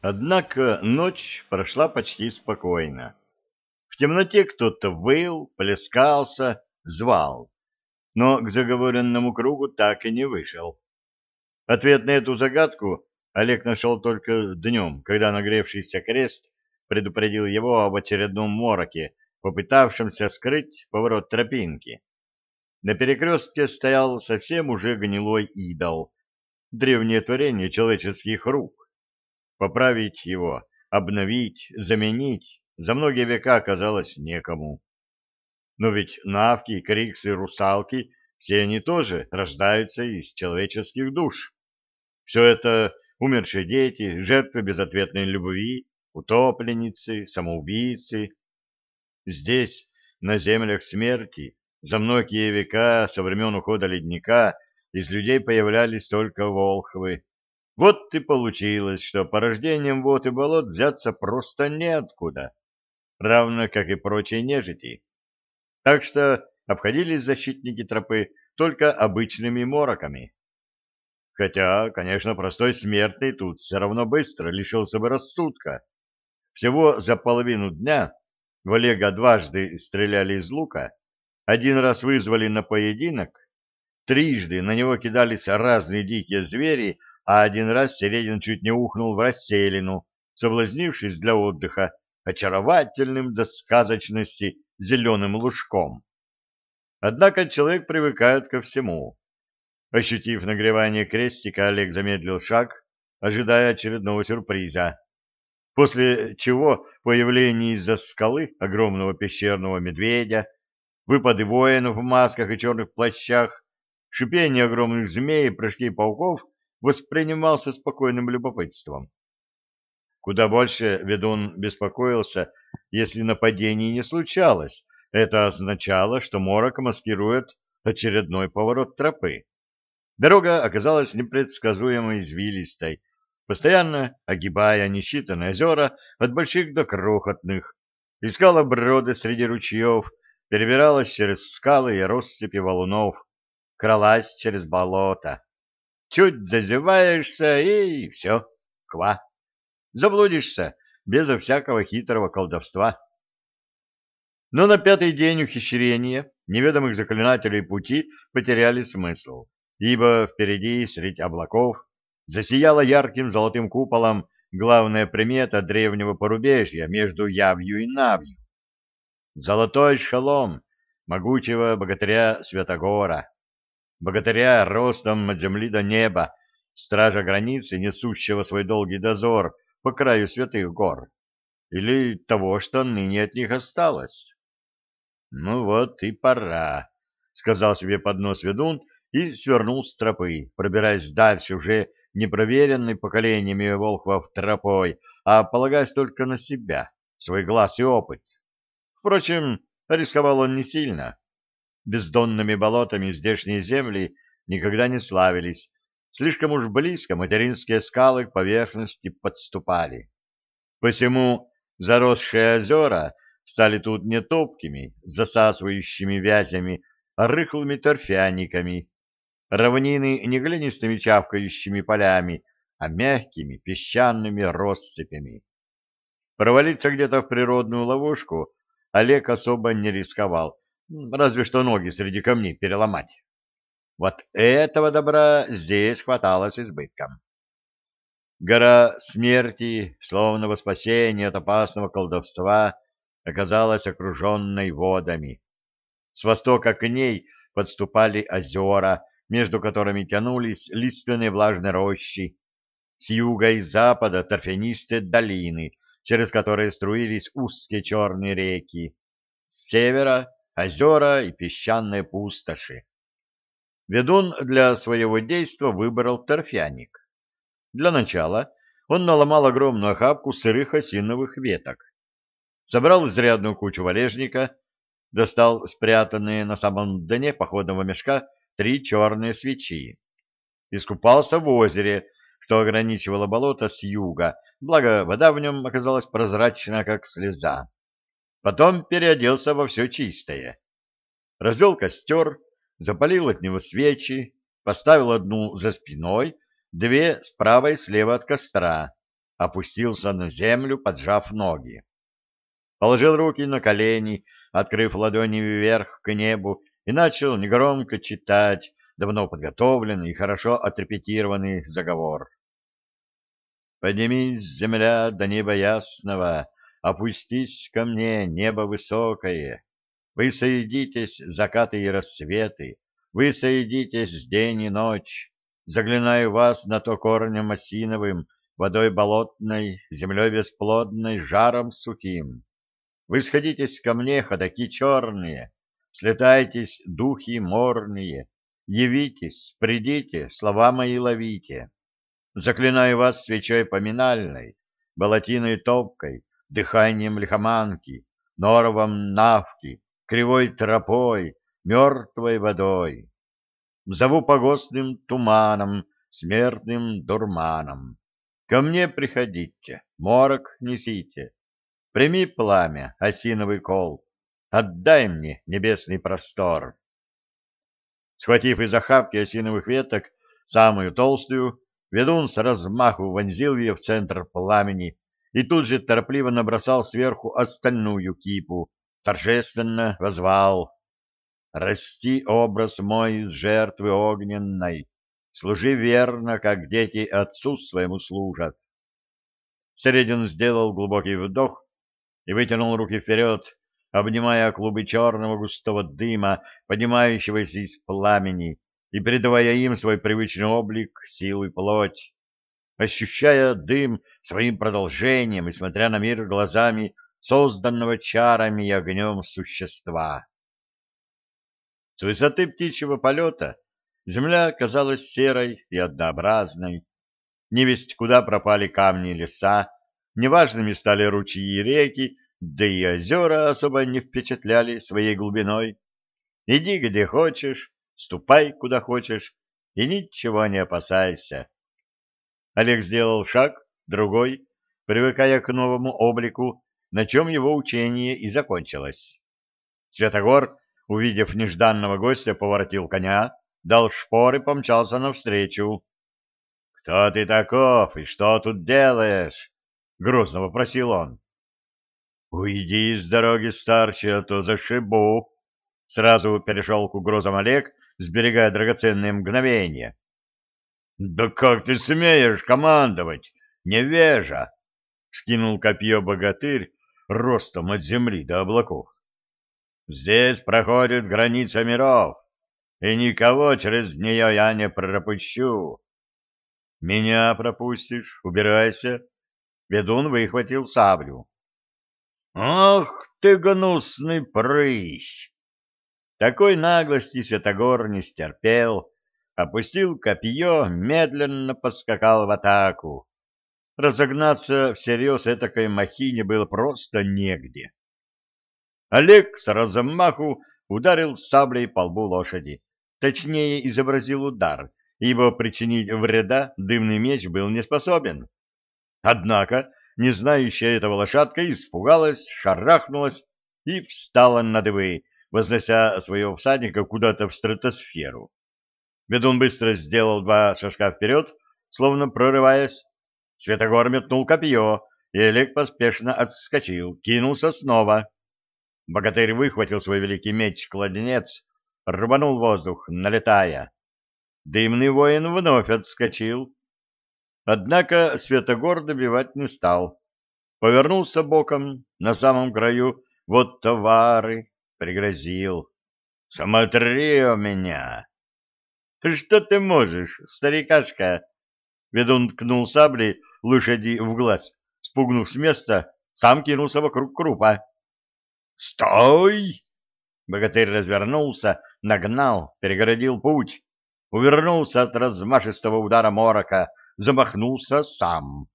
Однако ночь прошла почти спокойно. В темноте кто-то выл, плескался, звал, но к заговоренному кругу так и не вышел. Ответ на эту загадку Олег нашел только днем, когда нагревшийся крест предупредил его об очередном мороке, попытавшемся скрыть поворот тропинки. На перекрестке стоял совсем уже гнилой идол, древнее творение человеческих рук. Поправить его, обновить, заменить за многие века оказалось некому. Но ведь навки, криксы, русалки, все они тоже рождаются из человеческих душ. Все это умершие дети, жертвы безответной любви, утопленницы, самоубийцы. Здесь, на землях смерти, за многие века со времен ухода ледника из людей появлялись только волхвы. Вот и получилось, что порождением вод и болот взяться просто неоткуда, равно как и прочие нежити. Так что обходились защитники тропы только обычными мороками. Хотя, конечно, простой смертный тут все равно быстро лишился бы рассудка. Всего за половину дня в Олега дважды стреляли из лука, один раз вызвали на поединок, трижды на него кидались разные дикие звери, а один раз Середин чуть не ухнул в расселину, соблазнившись для отдыха очаровательным до сказочности зеленым лужком. Однако человек привыкает ко всему. Ощутив нагревание крестика, Олег замедлил шаг, ожидая очередного сюрприза. После чего появление из-за скалы огромного пещерного медведя, выпады воинов в масках и черных плащах, шипение огромных змей и прыжки пауков воспринимался спокойным любопытством. Куда больше ведун беспокоился, если нападений не случалось. Это означало, что морок маскирует очередной поворот тропы. Дорога оказалась непредсказуемо извилистой, постоянно огибая несчитанные озера от больших до крохотных, искала броды среди ручьев, перебиралась через скалы и россыпи валунов, кралась через болото. Чуть зазеваешься, и все, ква. Заблудишься безо всякого хитрого колдовства. Но на пятый день ухищрения неведомых заклинателей пути потеряли смысл, ибо впереди, средь облаков, засияла ярким золотым куполом главная примета древнего порубежья между Явью и Навью. Золотой шалом могучего богатыря Святогора, богатыря ростом от земли до неба, стража границы, несущего свой долгий дозор по краю святых гор, или того, что ныне от них осталось. Ну вот и пора, сказал себе под нос ведун и свернул с тропы, пробираясь дальше уже не проверенной поколениями волхвов тропой, а полагаясь только на себя, свой глаз и опыт. Впрочем, рисковал он не сильно. Бездонными болотами здешние земли никогда не славились. Слишком уж близко материнские скалы к поверхности подступали. Посему заросшие озера стали тут не топкими, засасывающими вязями, а рыхлыми торфяниками, равнины не глинистыми чавкающими полями, а мягкими песчаными россыпями. Провалиться где-то в природную ловушку Олег особо не рисковал, разве что ноги среди камней переломать. Вот этого добра здесь хватало с избытком. Гора смерти, словно во спасение от опасного колдовства, оказалась окруженной водами. С востока к ней подступали озера, между которыми тянулись лиственные влажные рощи, с юга и запада торфянистые долины, через которые струились узкие черные реки, с севера — озера и песчаные пустоши. Ведун для своего действа выбрал торфяник. Для начала он наломал огромную охапку сырых осиновых веток, собрал изрядную кучу валежника, достал спрятанные на самом дне походного мешка три черные свечи. Искупался в озере, что ограничивало болото с юга, благо вода в нем оказалась прозрачна, как слеза. Потом переоделся во все чистое. Развел костер, запалил от него свечи, поставил одну за спиной, две справа и слева от костра, опустился на землю, поджав ноги. Положил руки на колени, открыв ладони вверх к небу, и начал негромко читать давно подготовленный и хорошо отрепетированный заговор. «Поднимись, земля, до неба ясного, опустись ко мне, небо высокое. Вы соедитесь, закаты и рассветы, вы соедитесь день и ночь. Заглинаю вас на то корнем осиновым, водой болотной, землей бесплодной, жаром сухим. Вы сходитесь ко мне, ходаки черные, слетайтесь, духи морные, явитесь, придите, слова мои ловите. Заклинаю вас свечой поминальной, болотиной топкой, дыханием лихоманки, норовом навки, кривой тропой, мертвой водой. Зову погостным туманом, смертным дурманом. Ко мне приходите, морок несите, прими пламя, осиновый кол, отдай мне небесный простор. Схватив из охапки осиновых веток самую толстую, ведун с размаху вонзил ее в центр пламени и тут же торопливо набросал сверху остальную кипу, торжественно возвал «Расти образ мой из жертвы огненной, служи верно, как дети отцу своему служат». Середин сделал глубокий вдох и вытянул руки вперед, обнимая клубы черного густого дыма, поднимающегося из пламени, и придавая им свой привычный облик, силу и плоть, ощущая дым своим продолжением и смотря на мир глазами созданного чарами и огнем существа. С высоты птичьего полета земля казалась серой и однообразной. Невесть куда пропали камни и леса, неважными стали ручьи и реки, да и озера особо не впечатляли своей глубиной. Иди где хочешь, ступай куда хочешь и ничего не опасайся. Олег сделал шаг, другой, привыкая к новому облику, на чем его учение и закончилось. Святогор, увидев нежданного гостя, поворотил коня, дал шпор и помчался навстречу. — Кто ты таков и что тут делаешь? — грозно вопросил он. «Уйди с дороги, старче, а то зашибу!» Сразу перешел к угрозам Олег, сберегая драгоценные мгновения. «Да как ты смеешь командовать, невежа!» — скинул копье богатырь ростом от земли до облаков. «Здесь проходит граница миров, и никого через нее я не пропущу. Меня пропустишь, убирайся!» Ведун выхватил саблю. «Ах ты, гнусный прыщ!» Такой наглости Святогор не стерпел, опустил копье, медленно поскакал в атаку. Разогнаться всерьез этакой махине было просто негде. Олег с размаху ударил саблей по лбу лошади. Точнее, изобразил удар, ибо причинить вреда дымный меч был не способен. Однако не знающая этого лошадка испугалась, шарахнулась и встала на дыбы, вознося своего всадника куда-то в стратосферу. Ведун быстро сделал два шажка вперед, словно прорываясь. Светогор метнул копье, и Олег поспешно отскочил, кинулся снова. Богатырь выхватил свой великий меч-кладенец, рванул воздух, налетая. Дымный воин вновь отскочил, Однако Светогор добивать не стал. Повернулся боком на самом краю. Вот товары, пригрозил. Смотри у меня. Что ты можешь, старикашка? Ведун ткнул саблей лошади в глаз, спугнув с места, сам кинулся вокруг крупа. «Стой!» Богатырь развернулся, нагнал, перегородил путь, увернулся от размашистого удара морока, замахнулся сам.